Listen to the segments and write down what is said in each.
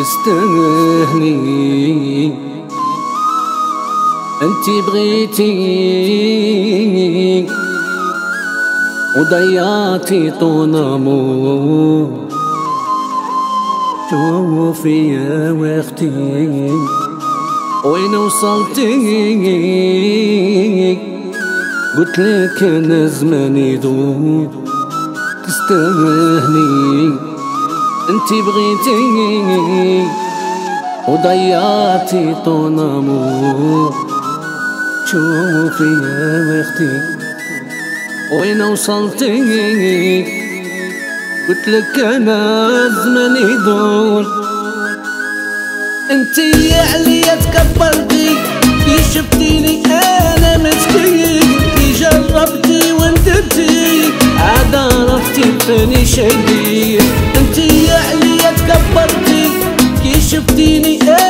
تستهني أنت بغيتي وضيعتي طول امور شوفي يا وقتي. وين وصلتي؟ قلت لك أنا زماني دوب تستاهلي. انت بغيتي وضيعتي طول امور شوفي يا أختي وين وصلتي؟ قلت لك أنا زماني دور انت عليا تكبرتي شفتيني أنا مسكين. جربتي وندمتي عاد عرفتي فاني شديد كي شفتيني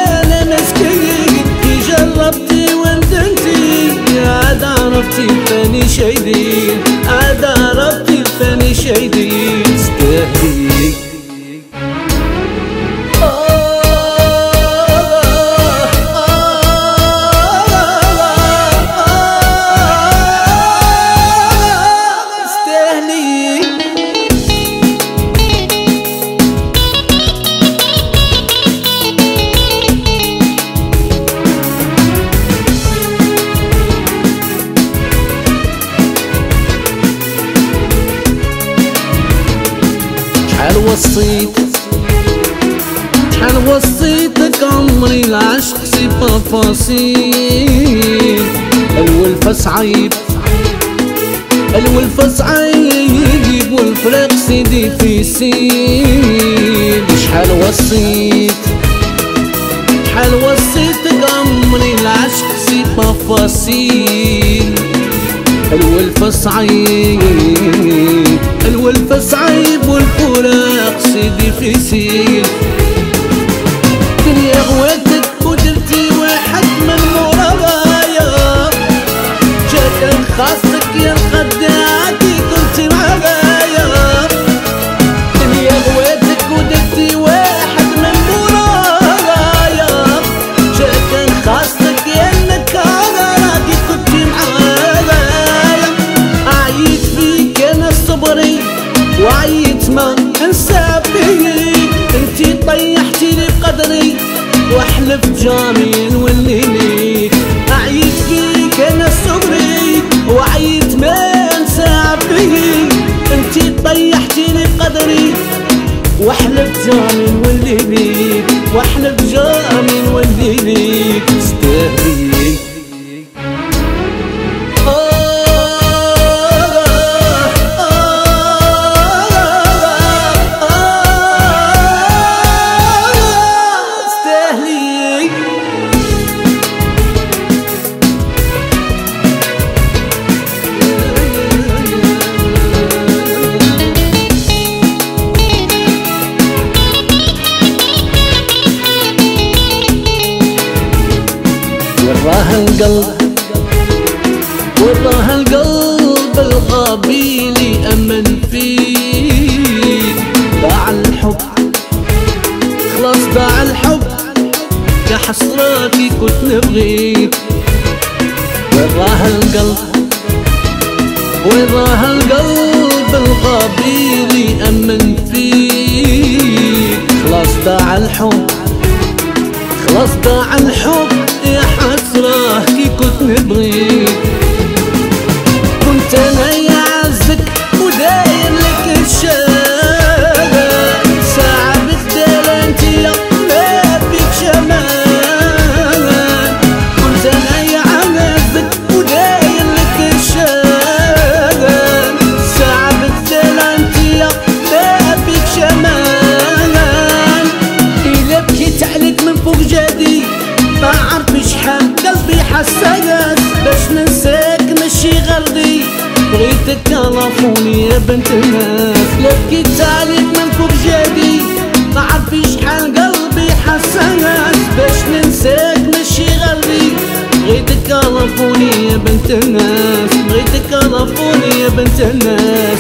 شحال وصيت شحال وصيتك عمري العشق c'est pas facile الولفة صعيب الولفة صعيب والفراق سيدي في سيل. شحال وصيت شحال وصيتك عمري العشق c'est pas facile الولفة صعيب الولفة صعيب والفراق سيدي في سيل دنيا غواتك ودرتي واحد من مورايا جاك خاصك Johnny. وراها القلب وراها القلب الغابيلي أمن فيه. ضاع الحب خلاص ضاع الحب. كحسراتي كنت نبغيك. وراها القلب وراها القلب نبغيك بغيتك كلافوني يا بنت الناس. لا بكيت عليك من فوق جدي ما عرف شحال قلبي حساس باش ننساك ماشي غردي بغيتك كلافوني يا بنت الناس. بغيتك كلافوني يا بنت الناس.